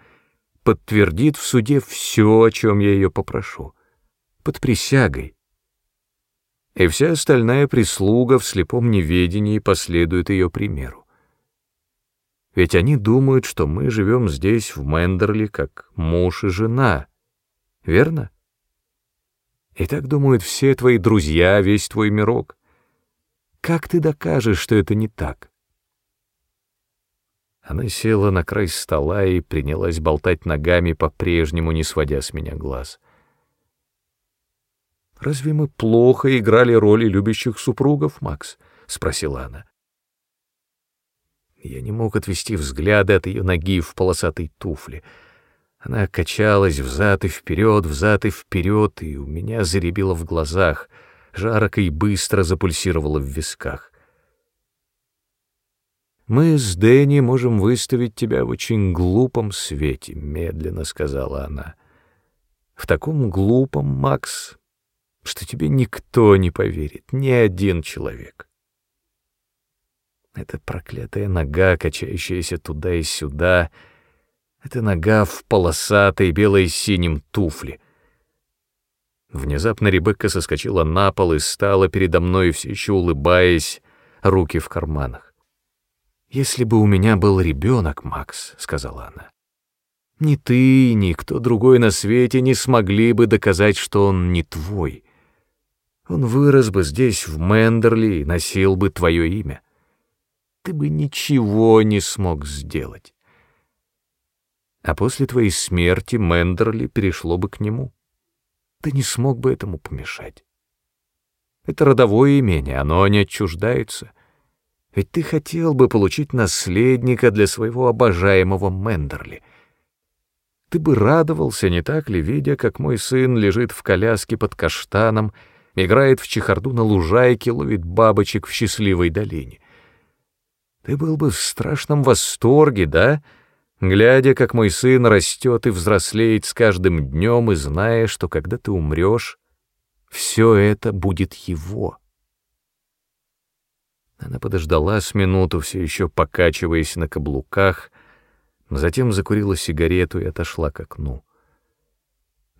подтвердит в суде все, о чем я ее попрошу, под присягой. И вся остальная прислуга в слепом неведении последует ее примеру. Ведь они думают, что мы живем здесь, в Мендерли, как муж и жена, верно? И так думают все твои друзья, весь твой мирок. Как ты докажешь, что это не так? Она села на край стола и принялась болтать ногами, по-прежнему не сводя с меня глаз. «Разве мы плохо играли роли любящих супругов, Макс?» — спросила она. Я не мог отвести взгляды от ее ноги в полосатой туфле. Она качалась взад и вперед, взад и вперед, и у меня заребило в глазах — жарко и быстро запульсировало в висках. «Мы с Дэнни можем выставить тебя в очень глупом свете», — медленно сказала она. «В таком глупом, Макс, что тебе никто не поверит, ни один человек». Это проклятая нога, качающаяся туда и сюда, это нога в полосатой белой синем туфле. Внезапно Ребекка соскочила на пол и стала передо мной, все еще улыбаясь, руки в карманах. «Если бы у меня был ребенок, Макс», — сказала она, — «ни ты, ни кто другой на свете не смогли бы доказать, что он не твой. Он вырос бы здесь, в Мендерли, и носил бы твое имя. Ты бы ничего не смог сделать. А после твоей смерти Мендерли перешло бы к нему. Ты не смог бы этому помешать. Это родовое имение, оно не отчуждается. Ведь ты хотел бы получить наследника для своего обожаемого Мендерли. Ты бы радовался, не так ли, видя, как мой сын лежит в коляске под каштаном, играет в чехарду на лужайке, ловит бабочек в счастливой долине. Ты был бы в страшном восторге, да, — глядя, как мой сын растет и взрослеет с каждым днем, и зная, что когда ты умрешь, все это будет его. Она подождала с минуту, все еще покачиваясь на каблуках, затем закурила сигарету и отошла к окну.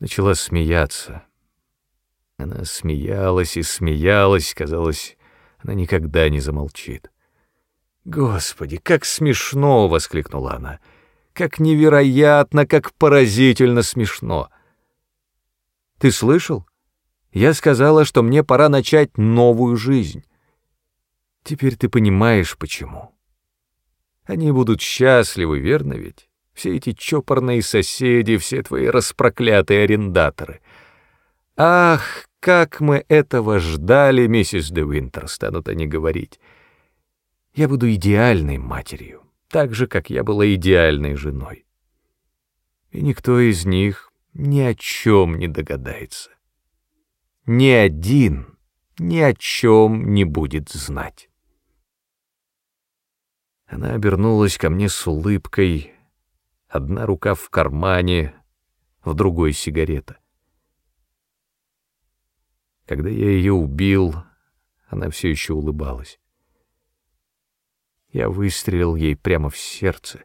Начала смеяться. Она смеялась и смеялась, казалось, она никогда не замолчит. «Господи, как смешно!» — воскликнула она — как невероятно, как поразительно смешно. Ты слышал? Я сказала, что мне пора начать новую жизнь. Теперь ты понимаешь, почему. Они будут счастливы, верно ведь? Все эти чопорные соседи, все твои распроклятые арендаторы. Ах, как мы этого ждали, миссис де Винтер, станут они говорить. Я буду идеальной матерью так же, как я была идеальной женой. И никто из них ни о чем не догадается. Ни один ни о чем не будет знать. Она обернулась ко мне с улыбкой, одна рука в кармане, в другой сигарета. Когда я ее убил, она все еще улыбалась. Я выстрелил ей прямо в сердце.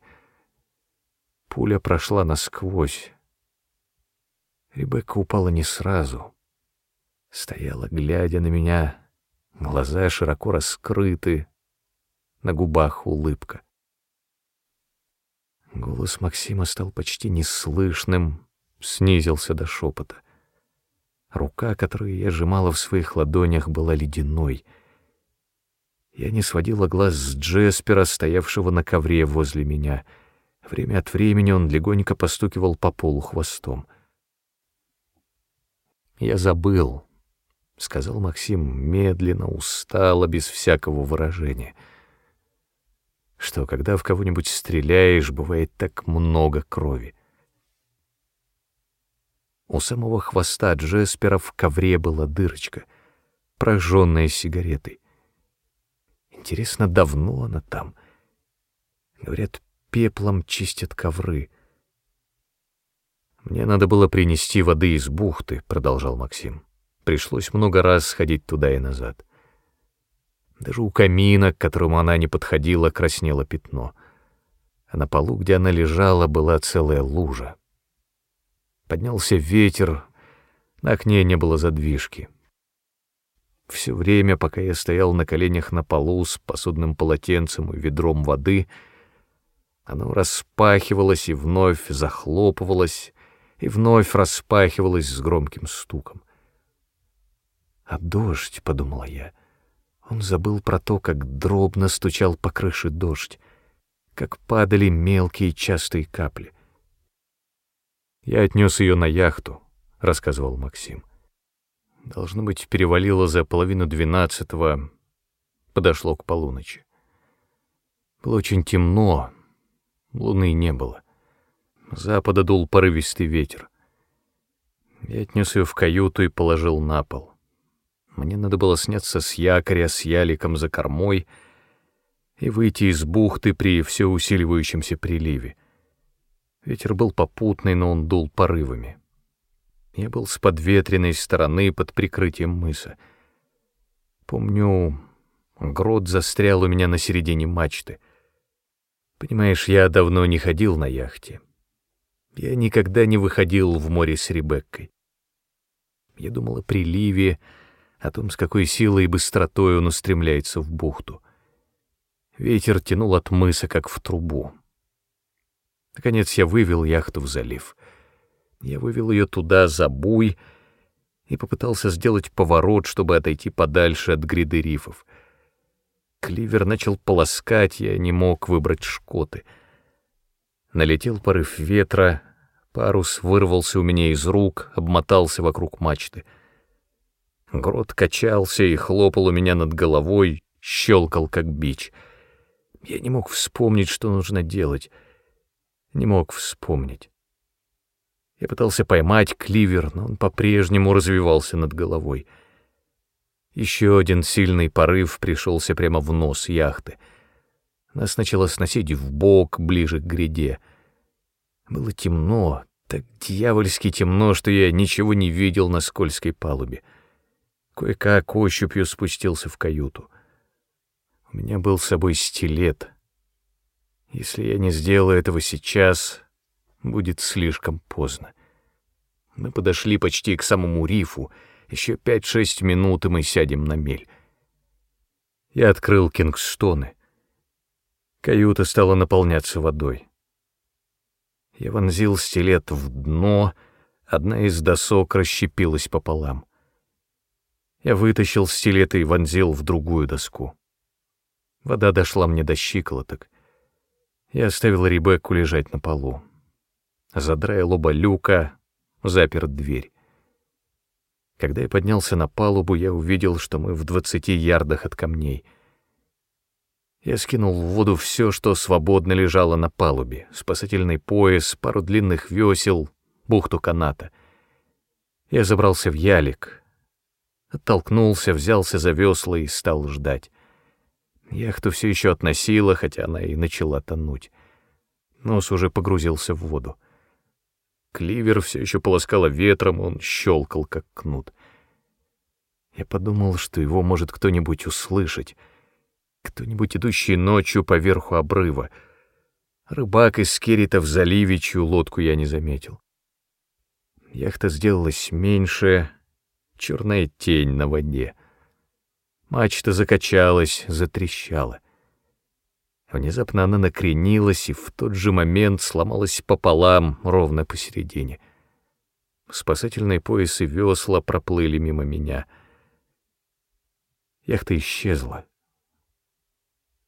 Пуля прошла насквозь. Ребекка упала не сразу. Стояла, глядя на меня, глаза широко раскрыты, на губах улыбка. Голос Максима стал почти неслышным, снизился до шепота. Рука, которую я сжимала в своих ладонях, была ледяной. Я не сводила глаз с Джеспера, стоявшего на ковре возле меня. Время от времени он легонько постукивал по полу хвостом. «Я забыл», — сказал Максим медленно, устало, без всякого выражения — что когда в кого-нибудь стреляешь, бывает так много крови. У самого хвоста Джеспера в ковре была дырочка, прожженная сигаретой. Интересно, давно она там? Говорят, пеплом чистят ковры. «Мне надо было принести воды из бухты», — продолжал Максим. «Пришлось много раз сходить туда и назад. Даже у камина, к которому она не подходила, краснело пятно. А на полу, где она лежала, была целая лужа. Поднялся ветер, на окне не было задвижки. Все время, пока я стоял на коленях на полу с посудным полотенцем и ведром воды, оно распахивалось и вновь захлопывалось, и вновь распахивалось с громким стуком. «А дождь», — подумала я, он забыл про то, как дробно стучал по крыше дождь, как падали мелкие частые капли. «Я отнес ее на яхту», — рассказывал Максим. Должно быть, перевалило за половину двенадцатого, подошло к полуночи. Было очень темно, луны не было. Запада дул порывистый ветер. Я отнес ее в каюту и положил на пол. Мне надо было сняться с якоря с яликом за кормой и выйти из бухты при все усиливающемся приливе. Ветер был попутный, но он дул порывами. Я был с подветренной стороны под прикрытием мыса. Помню, грот застрял у меня на середине мачты. Понимаешь, я давно не ходил на яхте. Я никогда не выходил в море с Ребеккой. Я думал о приливе, о том, с какой силой и быстротой он устремляется в бухту. Ветер тянул от мыса, как в трубу. Наконец я вывел яхту в залив. Я вывел ее туда, за буй, и попытался сделать поворот, чтобы отойти подальше от гряды рифов. Кливер начал полоскать, я не мог выбрать шкоты. Налетел порыв ветра, парус вырвался у меня из рук, обмотался вокруг мачты — Грот качался и хлопал у меня над головой, щелкал как бич. Я не мог вспомнить, что нужно делать. Не мог вспомнить. Я пытался поймать кливер, но он по-прежнему развивался над головой. Еще один сильный порыв пришелся прямо в нос яхты. Нас начало сносить в бок ближе к гряде. Было темно, так дьявольски темно, что я ничего не видел на скользкой палубе. Кое-как ощупью спустился в каюту. У меня был с собой стилет. Если я не сделаю этого сейчас, будет слишком поздно. Мы подошли почти к самому рифу. Еще пять-шесть минут, и мы сядем на мель. Я открыл кингстоны. Каюта стала наполняться водой. Я вонзил стилет в дно, одна из досок расщепилась пополам. Я вытащил стилет и вонзил в другую доску. Вода дошла мне до щиколоток. Я оставил Ребекку лежать на полу. Задраил оба люка, запер дверь. Когда я поднялся на палубу, я увидел, что мы в двадцати ярдах от камней. Я скинул в воду все, что свободно лежало на палубе. Спасательный пояс, пару длинных весел, бухту каната. Я забрался в ялик, Оттолкнулся, взялся за весла и стал ждать. Яхту все еще относила, хотя она и начала тонуть. Нос уже погрузился в воду. Кливер все еще полоскало ветром, он щелкал, как кнут. Я подумал, что его может кто-нибудь услышать. Кто-нибудь, идущий ночью по верху обрыва. Рыбак из Керрита в заливе, чью лодку я не заметил. Яхта сделалась меньше, черная тень на воде. Мачта закачалась, затрещала. Внезапно она накренилась и в тот же момент сломалась пополам, ровно посередине. Спасательные поясы весла проплыли мимо меня. Яхта исчезла.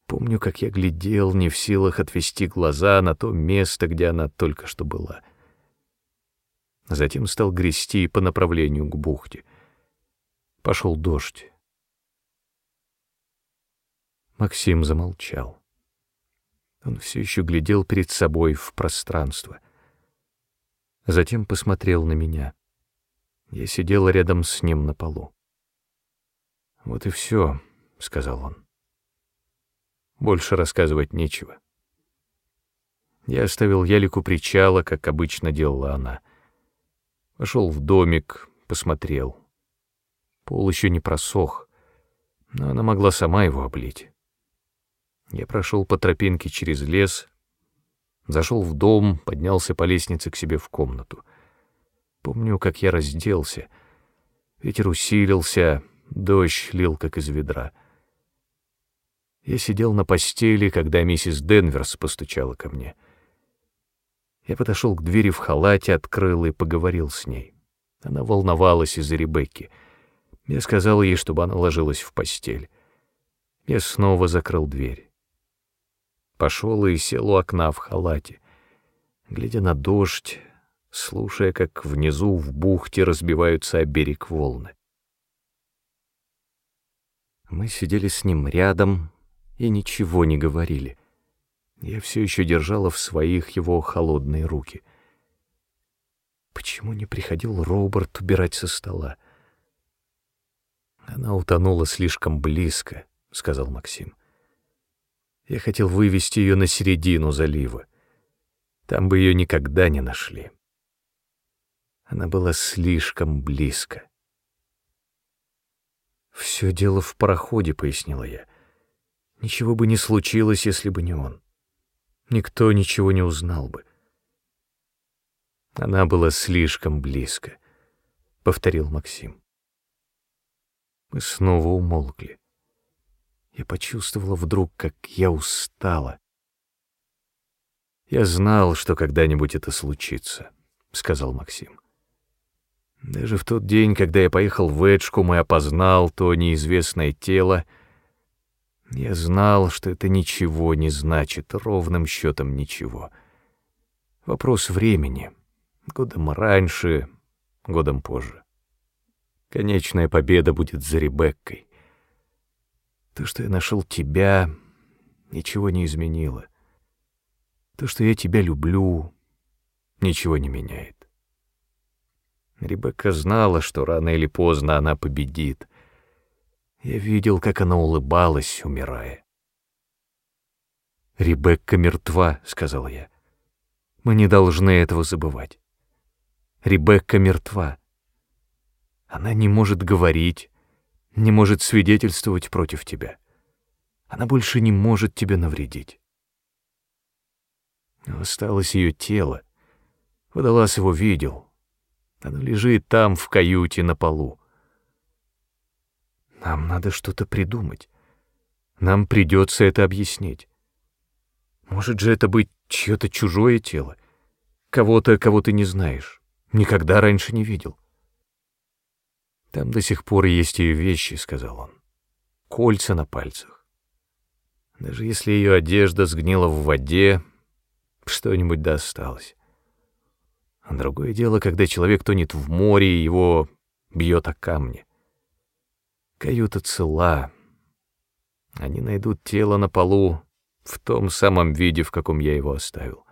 Помню, как я глядел, не в силах отвести глаза на то место, где она только что была. Затем стал грести по направлению к бухте. Пошел дождь. Максим замолчал. Он все еще глядел перед собой в пространство. Затем посмотрел на меня. Я сидел рядом с ним на полу. «Вот и все», — сказал он. «Больше рассказывать нечего». Я оставил Ялику причала, как обычно делала она. Пошел в домик, посмотрел. Пол еще не просох, но она могла сама его облить. Я прошел по тропинке через лес, зашел в дом, поднялся по лестнице к себе в комнату. Помню, как я разделся. Ветер усилился, дождь лил, как из ведра. Я сидел на постели, когда миссис Денверс постучала ко мне. Я подошел к двери в халате, открыл и поговорил с ней. Она волновалась из-за Ребекки. Я сказал ей, чтобы она ложилась в постель. Я снова закрыл дверь пошел и сел у окна в халате, глядя на дождь, слушая, как внизу в бухте разбиваются о берег волны. Мы сидели с ним рядом и ничего не говорили. Я все еще держала в своих его холодные руки. Почему не приходил Роберт убирать со стола? Она утонула слишком близко, — сказал Максим. Я хотел вывести ее на середину залива. Там бы ее никогда не нашли. Она была слишком близко. «Все дело в пароходе», — пояснила я. «Ничего бы не случилось, если бы не он. Никто ничего не узнал бы». «Она была слишком близко», — повторил Максим. Мы снова умолкли. Я почувствовала вдруг, как я устала. «Я знал, что когда-нибудь это случится», — сказал Максим. Даже в тот день, когда я поехал в Эджкум и опознал то неизвестное тело, я знал, что это ничего не значит, ровным счетом ничего. Вопрос времени. Годом раньше, годом позже. Конечная победа будет за Ребеккой. То, что я нашел тебя, ничего не изменило. То, что я тебя люблю, ничего не меняет. Ребекка знала, что рано или поздно она победит. Я видел, как она улыбалась, умирая. «Ребекка мертва», — сказал я. «Мы не должны этого забывать. Ребекка мертва. Она не может говорить, не может свидетельствовать против тебя. Она больше не может тебе навредить. Но осталось ее тело. Водолаз его видел. Оно лежит там, в каюте, на полу. Нам надо что-то придумать. Нам придется это объяснить. Может же это быть чье-то чужое тело? Кого-то, кого ты не знаешь, никогда раньше не видел. «Там до сих пор есть ее вещи», — сказал он. «Кольца на пальцах. Даже если ее одежда сгнила в воде, что-нибудь да осталось. А другое дело, когда человек тонет в море, и его бьет о камни. Каюта цела. Они найдут тело на полу в том самом виде, в каком я его оставил.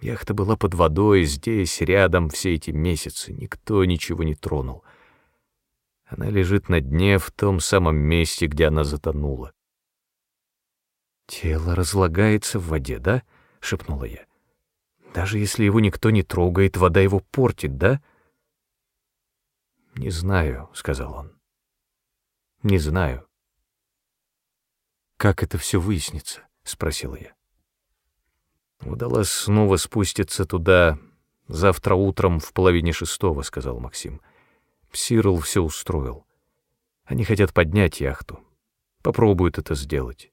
Яхта была под водой, здесь, рядом, все эти месяцы. Никто ничего не тронул. Она лежит на дне в том самом месте, где она затонула. «Тело разлагается в воде, да?» — шепнула я. «Даже если его никто не трогает, вода его портит, да?» «Не знаю», — сказал он. «Не знаю». как это все выяснится?» — спросила я. «Удалось снова спуститься туда завтра утром в половине шестого», — сказал Максим. Сирл все устроил. Они хотят поднять яхту. Попробуют это сделать.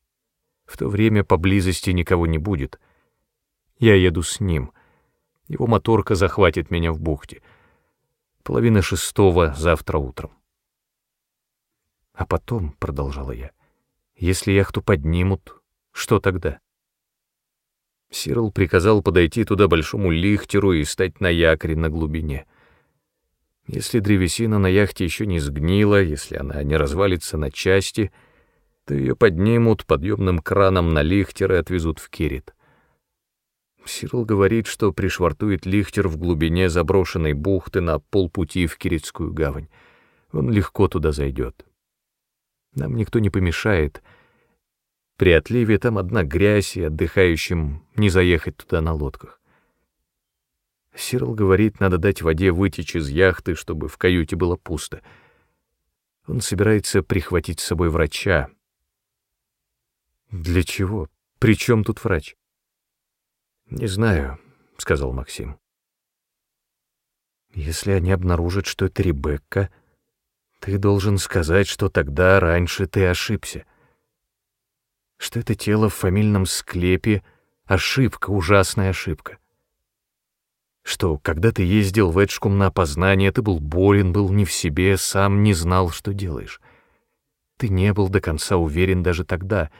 В то время поблизости никого не будет. Я еду с ним. Его моторка захватит меня в бухте. Половина шестого завтра утром. А потом, — продолжала я, — если яхту поднимут, что тогда? Сирл приказал подойти туда большому лихтеру и стать на якоре на глубине. Если древесина на яхте еще не сгнила, если она не развалится на части, то ее поднимут подъемным краном на лихтер и отвезут в Кирит. Сирл говорит, что пришвартует лихтер в глубине заброшенной бухты на полпути в Киритскую гавань. Он легко туда зайдет. Нам никто не помешает. При отливе там одна грязь, и отдыхающим не заехать туда на лодках. Сирл говорит, надо дать воде вытечь из яхты, чтобы в каюте было пусто. Он собирается прихватить с собой врача. Для чего? При чем тут врач? Не знаю, сказал Максим. Если они обнаружат, что это Ребекка, ты должен сказать, что тогда раньше ты ошибся. Что это тело в фамильном склепе — ошибка, ужасная ошибка. Что, когда ты ездил в Эджкум на опознание, ты был болен, был не в себе, сам не знал, что делаешь. Ты не был до конца уверен даже тогда,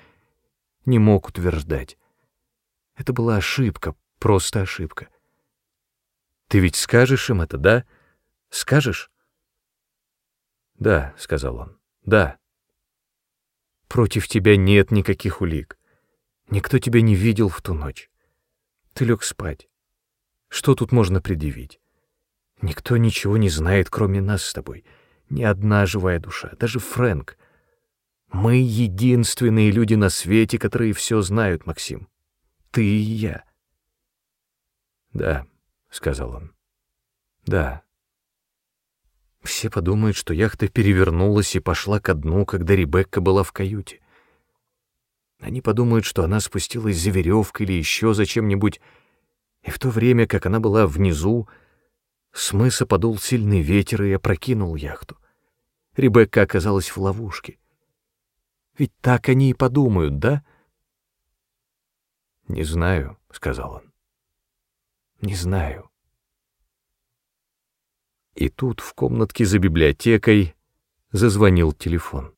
не мог утверждать. Это была ошибка, просто ошибка. Ты ведь скажешь им это, да? Скажешь? «Да», — сказал он, — «да». «Против тебя нет никаких улик. Никто тебя не видел в ту ночь. Ты лег спать. Что тут можно предъявить? Никто ничего не знает, кроме нас с тобой. Ни одна живая душа, даже Фрэнк. Мы единственные люди на свете, которые все знают, Максим. Ты и я». «Да», — сказал он, — «да». Все подумают, что яхта перевернулась и пошла ко дну, когда Ребекка была в каюте. Они подумают, что она спустилась за веревкой или еще за чем-нибудь, и в то время, как она была внизу, с мыса подул сильный ветер и опрокинул яхту. Ребекка оказалась в ловушке. Ведь так они и подумают, да? «Не знаю», — сказал он. «Не знаю». И тут в комнатке за библиотекой зазвонил телефон.